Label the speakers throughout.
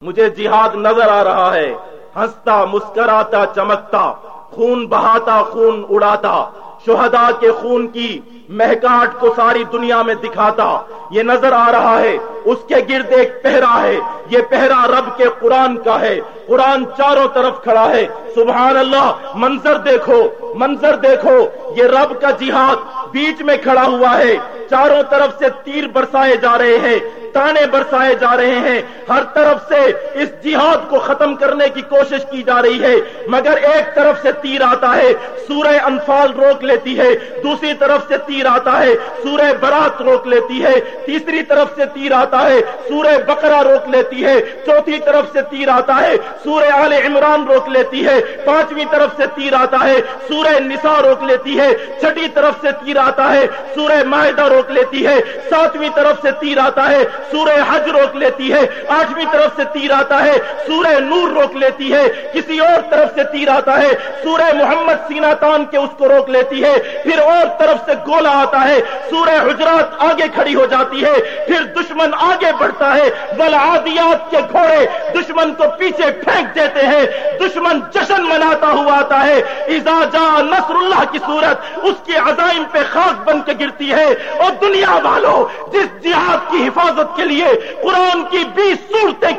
Speaker 1: مجھے جہاد نظر آ رہا ہے۔ ہنستا، مسکراتا، چمکتا، خون بہاتا، خون اڑاتا۔ شہداء کے خون کی مہکاٹ کو ساری دنیا میں دکھاتا۔ یہ نظر آ رہا ہے۔ اس کے گرد ایک پہرا ہے۔ یہ پہرا رب کے قرآن کا ہے۔ قرآن چاروں طرف کھڑا ہے۔ سبحان اللہ، منظر دیکھو منظر دیکھو۔ یہ رب کا جہاد بیچ میں کھڑا ہوا ہے۔ چاروں طرف سے تیر برسائے جا رہے ہیں۔ تانے برسائے جا رہے ہیں۔ ہر طرف سے اس جہاد کو ختم کرنے کی کوشش کی جا رہی ہے، مگر ایک طرف سے تیر آتا ہے، سورہ انفال روک لیتی ہے، دوسری طرف سے تیر آتا ہے، سورہ برات روک لیتی ہے، تیسری طرف سے تیر آتا ہے، سورہ بقرہ روک لیتی ہے، چوتھی طرف سے تیر آتا ہے، سورہ آل عمران روک لیتی ہے، پانچویں طرف سے تیر آتا ہے، سورہ نساء روک لیتی ہے، چھٹی طرف سے تیر آتا ہے، سورہ معدہ روک لیتی ہے، ساتویں طرف سے تیر آتا ہے، سورہ حج روک لیتی ہے، آٹھویں طرف سے تیر آتا ہے سورہ نور روک لیتی ہے، کسی اور طرف سے تیر آتا ہے۔ سورہ محمد سینا تان کے اس کو روک لیتی ہے، پھر اور طرف سے گولا آتا ہے۔ سورہ حجرات آگے کھڑی ہو جاتی ہے، پھر دشمن آگے بڑھتا ہے۔ بل آدیات کے گھوڑے دشمن کو پیچھے پھینک دیتے ہیں۔ دشمن جشن مناتا ہوا آتا ہے۔ ایزا جا نصر اللہ کی صورت، اس کی عزائم پہ خاص بن کے گرتی ہے۔ اور دنیا والوں جس جہاد کی حفاظت کے لیے قرآن کی بیس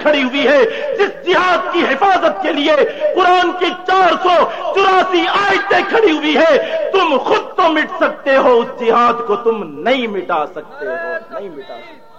Speaker 1: کھڑی ہوئی ہے، جس جہاد کی حفاظت کے لیے قرآن کی چار سو چوراسی آیتیں کھڑی ہوئی ہے تم خود تو مٹ سکتے ہو، اس جہاد کو تم نہیں مٹا سکتے ہو، نہیں مٹا سکتے۔